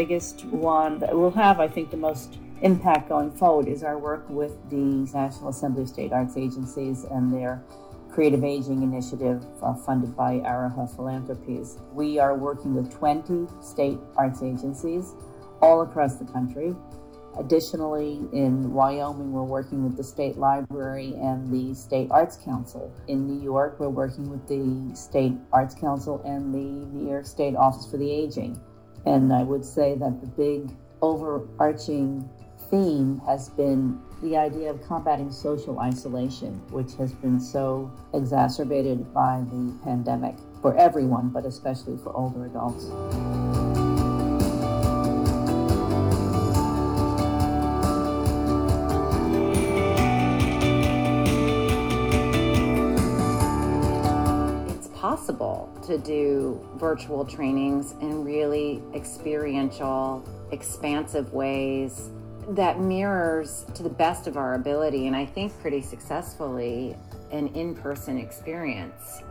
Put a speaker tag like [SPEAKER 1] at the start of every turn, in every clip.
[SPEAKER 1] biggest one that will have, I think, the most impact going forward is our work with the National Assembly of State Arts Agencies and their Creative Aging Initiative uh, funded by Aroha Philanthropies. We are working with 20 state arts agencies all across the country. Additionally, in Wyoming, we're working with the State Library and the State Arts Council. In New York, we're working with the State Arts Council and the New York State Office for the Aging. And I would say that the big overarching theme has been the idea of combating social isolation, which has been so exacerbated by the pandemic for everyone, but especially for older adults.
[SPEAKER 2] It's possible to do virtual trainings in really experiential, expansive ways that mirrors to the best of our ability, and I think pretty successfully, an in person experience.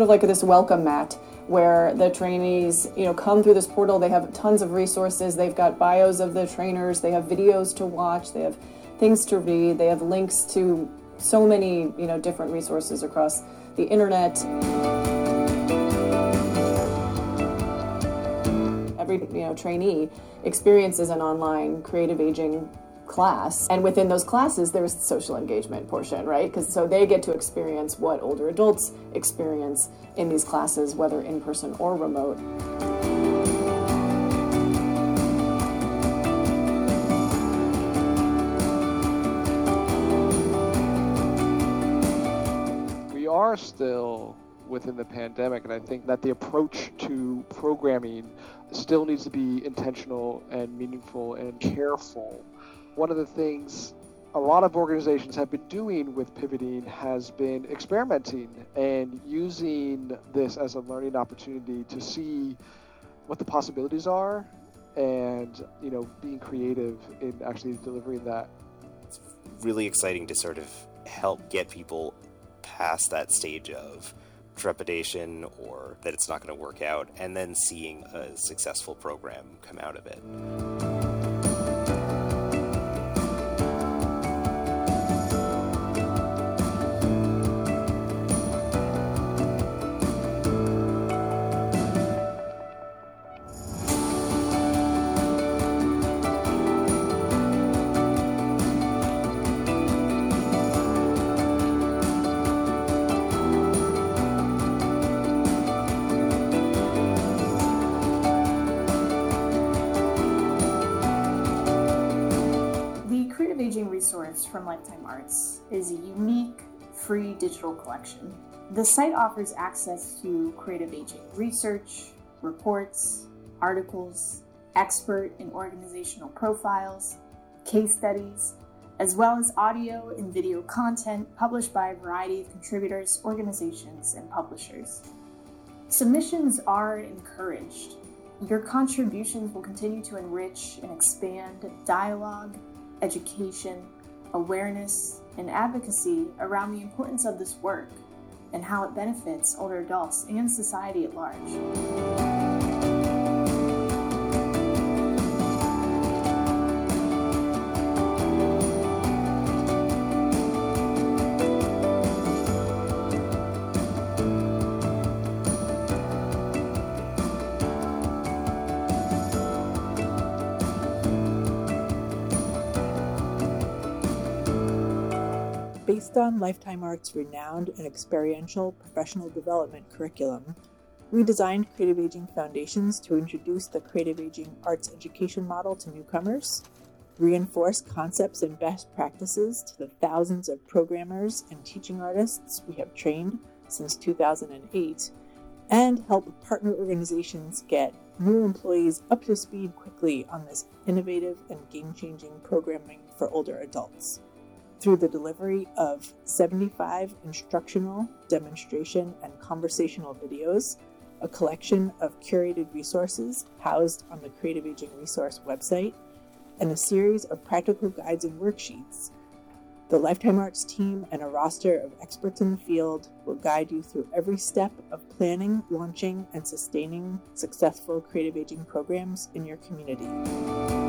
[SPEAKER 3] Sort of like this welcome mat where the trainees, you know, come through this portal. They have tons of resources. They've got bios of the trainers. They have videos to watch. They have things to read. They have links to so many, you know, different resources across the internet. Every, you know, trainee experiences an online creative aging class and within those classes there's the social engagement portion right? Because so they get to experience what older adults experience in these classes whether in person or remote.
[SPEAKER 4] We are still within the pandemic and i think that the approach to programming still needs to be intentional and meaningful and careful one of the things a lot of organizations have been doing with pivoting has been experimenting and using this as a learning opportunity to see what the possibilities are and you know being creative in actually delivering that.
[SPEAKER 5] It's really exciting to sort of help get people past that stage of trepidation or that it's not going to work out and then seeing a successful program come out of it
[SPEAKER 6] resource from Lifetime Arts is a unique, free digital collection. The site offers access to creative aging research, reports, articles, expert and organizational profiles, case studies, as well as audio and video content published by a variety of contributors, organizations, and publishers. Submissions are encouraged. Your contributions will continue to enrich and expand dialogue education, awareness, and advocacy around the importance of this work and how it benefits older adults and society at large.
[SPEAKER 7] Based on Lifetime Arts' renowned and experiential professional development curriculum, we designed Creative Aging Foundations to introduce the Creative Aging Arts Education model to newcomers, reinforce concepts and best practices to the thousands of programmers and teaching artists we have trained since 2008, and help partner organizations get new employees up to speed quickly on this innovative and game changing programming for older adults. Through the delivery of 75 instructional, demonstration, and conversational videos, a collection of curated resources housed on the Creative Aging Resource website, and a series of practical guides and worksheets. The Lifetime Arts team and a roster of experts in the field will guide you through every step of planning, launching, and sustaining successful creative aging programs in your community.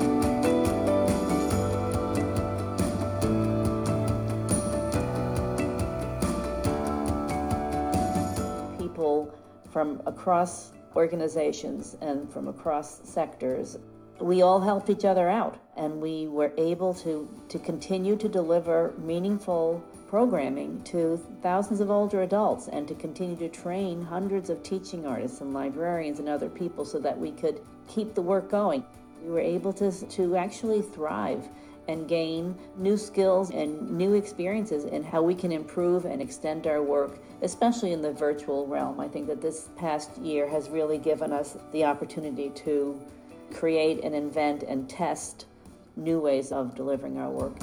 [SPEAKER 1] People from across organizations and from across sectors we all helped each other out and we were able to, to continue to deliver meaningful programming to thousands of older adults and to continue to train hundreds of teaching artists and librarians and other people so that we could keep the work going. We were able to, to actually thrive and gain new skills and new experiences in how we can improve and extend our work, especially in the virtual realm. I think that this past year has really given us the opportunity to create and invent and test new ways of delivering our work.